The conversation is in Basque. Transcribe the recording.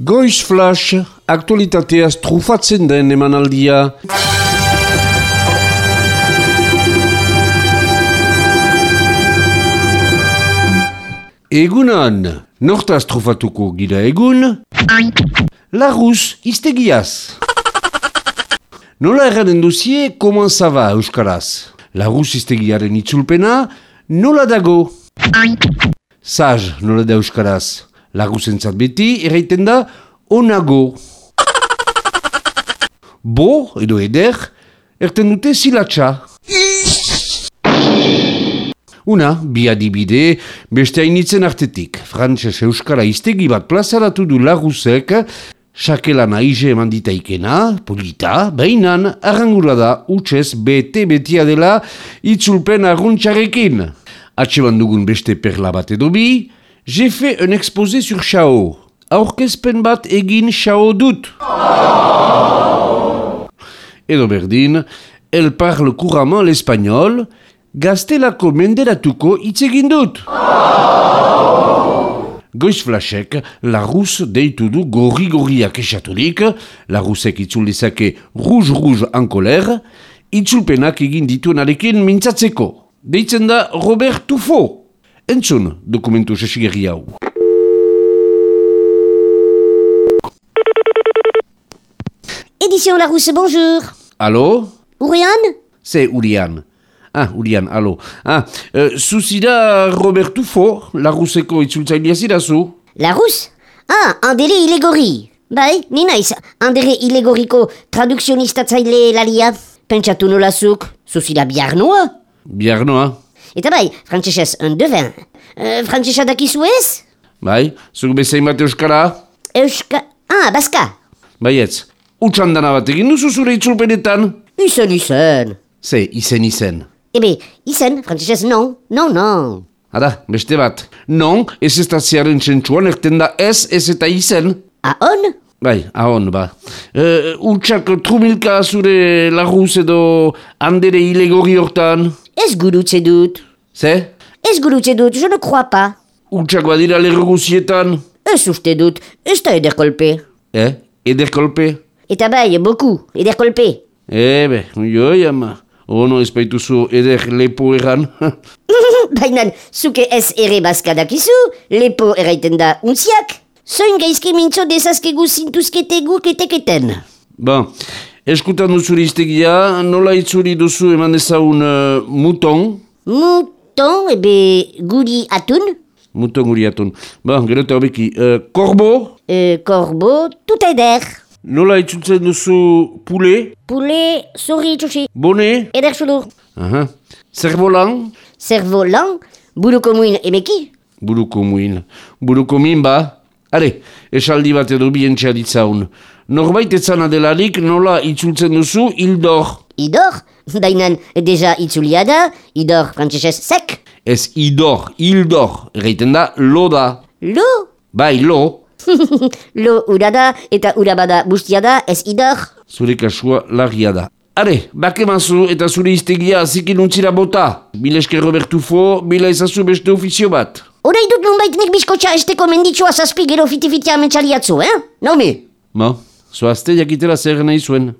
Goiz Flash, aktualitateaz trufatzen den emanaldia. Egunan, nortaz trufatuko gira egun? Larruz, iztegiaz. Nola erranen duzie, koman zaba euskaraz? Larruz iztegiaren itzulpena, nola dago? Saz, nola da euskaraz? Larruz entzat beti, erraiten da, onago. Bo, edo eder, erten dute silatxa. Una, bi adibide, beste hainitzen artetik. Frantses Euskara iztegi bat plazaratu du laguzek, sakelan aize eman ditaikena, polita, behinan, arrangura da, utxez, bete betia dela, itzulpen arguntxarekin. Atseban dugun beste perla bat edo bi, j'ai fait un exposé sur Chao. Aurkezpen bat egin Chao. Edo berdin, elle parle couramment l'espagnol, gaztelako menderatuko hitz egin dut. Goiz flasek, larruz deitu du gorri-gorriak esaturik, larruzek itzulizake rouge-rouge en koler, itzulpenak egin dituenarekin mintzatzeko. Deitzen da Robert Tufo. Entzun dokumentu sesigerri hau. Édition Larousse, bonjour. Allo? Ouriane? C'est Urian. Ah, Urian, allo. Ah, euh, zuzida Robert Tufo, larruzeko itzultzailea zirazu. Larousse? Ah, Andere Ilegori. Bai, ni naiz, Andere Ilegoriko tradukzionistatzaile lalia. Pentsatu nolazuk, zuzila biarnoa? Biar noa? Eta bai, frantzesez un devin. Uh, Frantzesa dakizu ez? Bai, zuk bezain bat euskara? Euska... Ah, baska. Baietz, utxandana bat egin duzu zure itzulpenetan? Izen, izen. Ze, izen izen. Ebe, izen, frantzesez non, non, non. Hada, beste bat. Non, ez ez da ziaren txentsuan erten da ez, ez eta izen. A on Bai, ahon, ba. Uh, Utsak trumilka zure larruz edo handere ilegori hortan. Ez gurutze dut. Ze? Ez gurutze dut, je ne crois pas. Utsak badira lerro guzietan. Ez uste dut, ez da ederkolpe. Eh? Ederkolpe? Eta bai, boku, ederkolpe. Ebe, joi ama. Ono ez baituzu eder lepo eran. Baina, zuke ez ere bazka dakizu, lepo eraiten da untziak. Zoin gaizki mintzo dezazkegu zintuzkete guketeketen. ba, eskutan duzuri iztegia, nola itzuri duzu eman ezaun uh, muton? Mouton, ebe, guri atun, Muton guriatun. Ba, gero eta hobeki. Uh, korbo? e, korbo, tout eder. Nola itzultzen duzu pule? Poulet, sori txusi, Bone? eder sulur. Aha. Zerbolan? Cerveau lan, buruko muin emeki. Buruko muin. Buruko min ba? Are, esaldi bat edo bientzia ditzaun. Norbait etzana delarik nola itzultzen duzu hildor. Idor, dainan deja itzulia da, idor frantzesez sek. Ez idor, hildor. Erreiten da lo da. Lo, Bai, lo. lo ura da eta ura bada bustia da, ez idor. Zure kasua larria da. Are, bakemazu eta zure iztegia zikin untzira bota. Bilesker Robertu Fo, bila ezazu beste ofizio bat. Horai dut nunbait nik bizkotxa esteko menditsua zazpi gero fiti-fitia ametxaliatzu, eh? Naumi? Ma, zoazte jakitela zer nahi zuen.